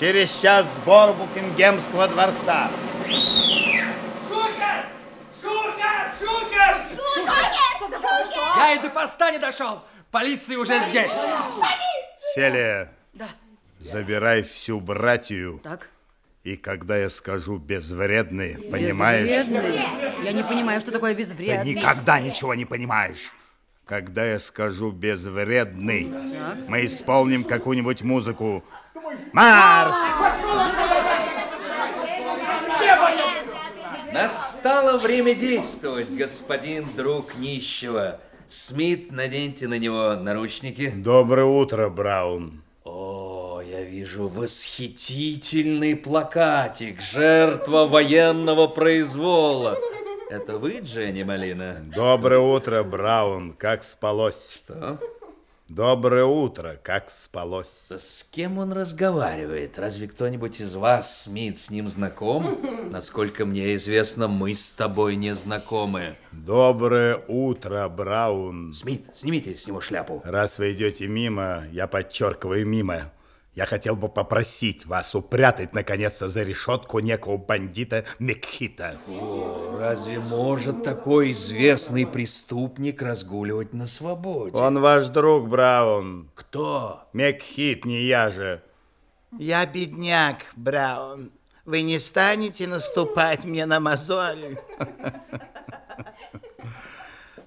Через час сбор Букингемского дворца. Шухер! Шухер! Шухер! Шухер! Я и до поста не дошел. Полиция уже здесь. Селия, Да. забирай всю братью. Так. И когда я скажу безвредный, понимаешь? Безвредный. Я не понимаю, что такое Ты безвредный. никогда ничего не понимаешь. Когда я скажу безвредный, мы исполним какую-нибудь музыку. Марш! Настало время действовать, господин друг нищего. Смит, наденьте на него наручники. Доброе утро, Браун. О, я вижу восхитительный плакатик. Жертва военного произвола. Это вы, Дженни Малина? Доброе утро, Браун. Как спалось? Что? Доброе утро. Как спалось? С кем он разговаривает? Разве кто-нибудь из вас, Смит, с ним знаком? Насколько мне известно, мы с тобой не знакомы. Доброе утро, Браун. Смит, снимите с него шляпу. Раз вы идете мимо, я подчеркиваю мимо. Я хотел бы попросить вас упрятать, наконец-то, за решетку некого бандита Мекхита. О, разве может такой известный преступник разгуливать на свободе? Он ваш друг, Браун. Кто? Мекхит, не я же. Я бедняк, Браун. Вы не станете наступать мне на мозоли?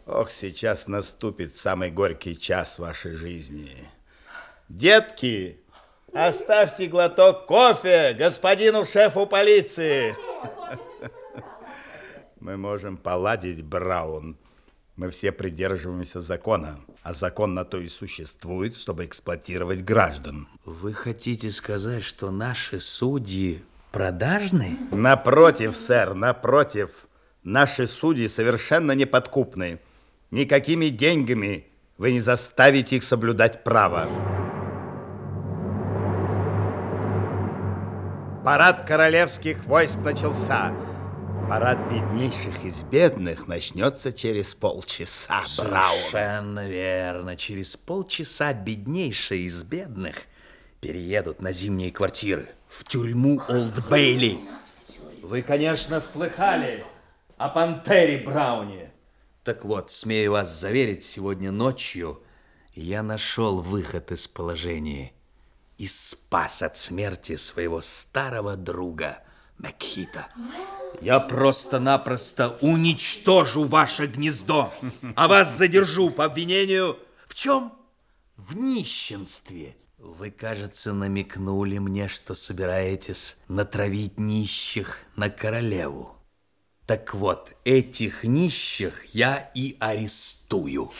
Ох, сейчас наступит самый горький час вашей жизни. Детки, оставьте глоток кофе господину шефу полиции. Мы можем поладить, Браун. Мы все придерживаемся закона, а закон на то и существует, чтобы эксплуатировать граждан. Вы хотите сказать, что наши судьи продажны? Напротив, сэр, напротив. Наши судьи совершенно неподкупны. Никакими деньгами вы не заставите их соблюдать право. Парад королевских войск начался. Парад беднейших из бедных начнется через полчаса, Браун. Совершенно верно. Через полчаса беднейшие из бедных переедут на зимние квартиры в тюрьму Олд Бейли. Вы, конечно, слыхали о Пантере Брауне. Так вот, смею вас заверить, сегодня ночью я нашел выход из положения и спас от смерти своего старого друга Макхита. Я просто-напросто уничтожу ваше гнездо, а вас задержу по обвинению в чем? В нищенстве. Вы, кажется, намекнули мне, что собираетесь натравить нищих на королеву. Так вот, этих нищих я и арестую.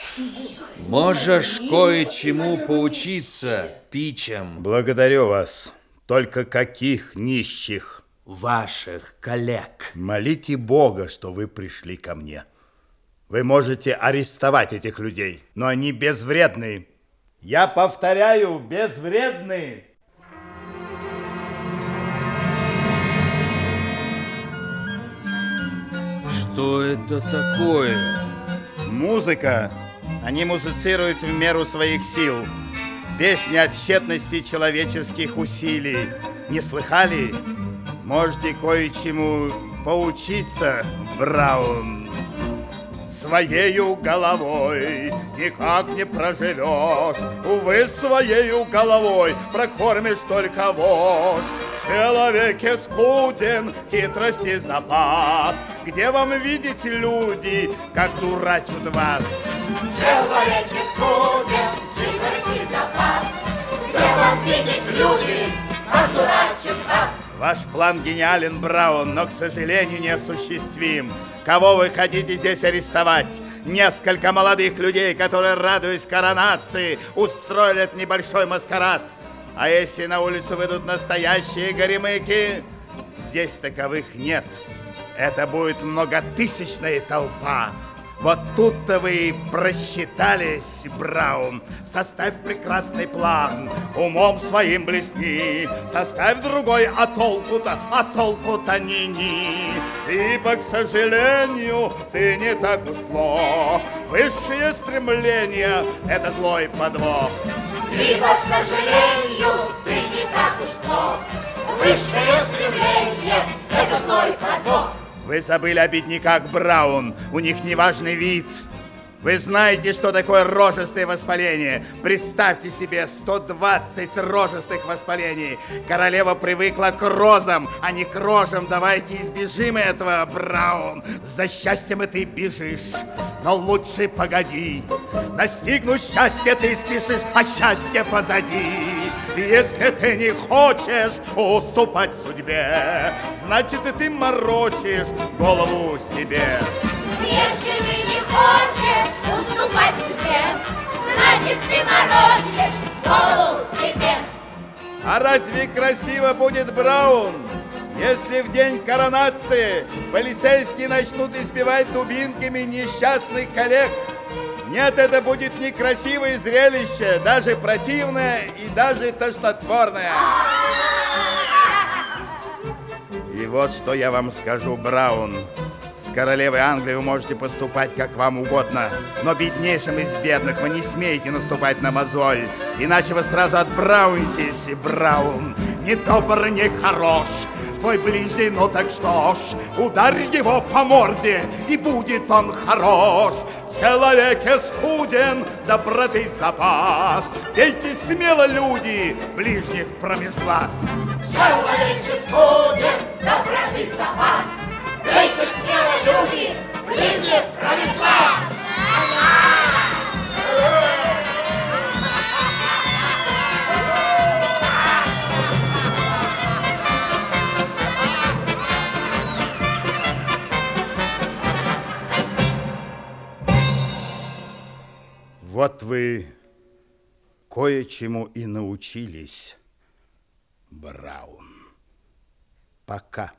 Можешь кое-чему поучиться, пичам, Благодарю вас. Только каких нищих? ваших коллег. Молите Бога, что вы пришли ко мне. Вы можете арестовать этих людей, но они безвредны. Я повторяю, безвредны. Это такое? Музыка. Они музицируют в меру своих сил. Песня о тщетности человеческих усилий. Не слыхали? Можете кое-чему поучиться, Браун. Своею головой никак не проживешь, Увы, своею головой прокормишь только вошь. Человеке скуден хитрости запас, Где вам видеть люди, как дурачат вас? Человеки скуден, Ваш план гениален, Браун, но, к сожалению, неосуществим. Кого вы хотите здесь арестовать? Несколько молодых людей, которые, радуясь коронации, устроят небольшой маскарад. А если на улицу выйдут настоящие горемыки, здесь таковых нет. Это будет многотысячная толпа. Вот тут-то вы просчитались, Браун. Составь прекрасный план, умом своим блесни. Составь другой, а толку-то, а толку-то ни-ни. Ибо, к сожалению, ты не так уж плох. Высшее стремление — это злой подвох. Ибо, к сожалению, ты не так уж плох. Высшее устремление — это злой подвох. Вы забыли о бедняках Браун. У них неважный вид. Вы знаете, что такое рожестое воспаление. Представьте себе 120 рожестых воспалений. Королева привыкла к розам, а не к рожам. Давайте избежим этого, Браун. За счастьем и ты бежишь, но лучше погоди. Достигнуть счастья ты спешишь, а счастье позади. Если ты не хочешь уступать судьбе, значит и ты морочишь голову себе. Если ты не хочешь уступать судьбе, значит ты морозишь голову себе. А разве красиво будет Браун, если в день коронации полицейские начнут избивать дубинками несчастных коллег? Нет, это будет некрасивое зрелище, даже противное и даже тошнотворное. И вот что я вам скажу, Браун. С королевой Англии вы можете поступать как вам угодно, но беднейшим из бедных вы не смеете наступать на мозоль, иначе вы сразу отбраунитесь, Браун. Не добр, не хорош, твой ближний, ну так что ж, ударь его по морде, и будет он хорош. Человеке скуден доброты запас, пейте смело, люди, ближних промеж глаз. Человеческую доброты запас. Дайте смело люди, ближних Вот вы кое-чему и научились, Браун. Пока.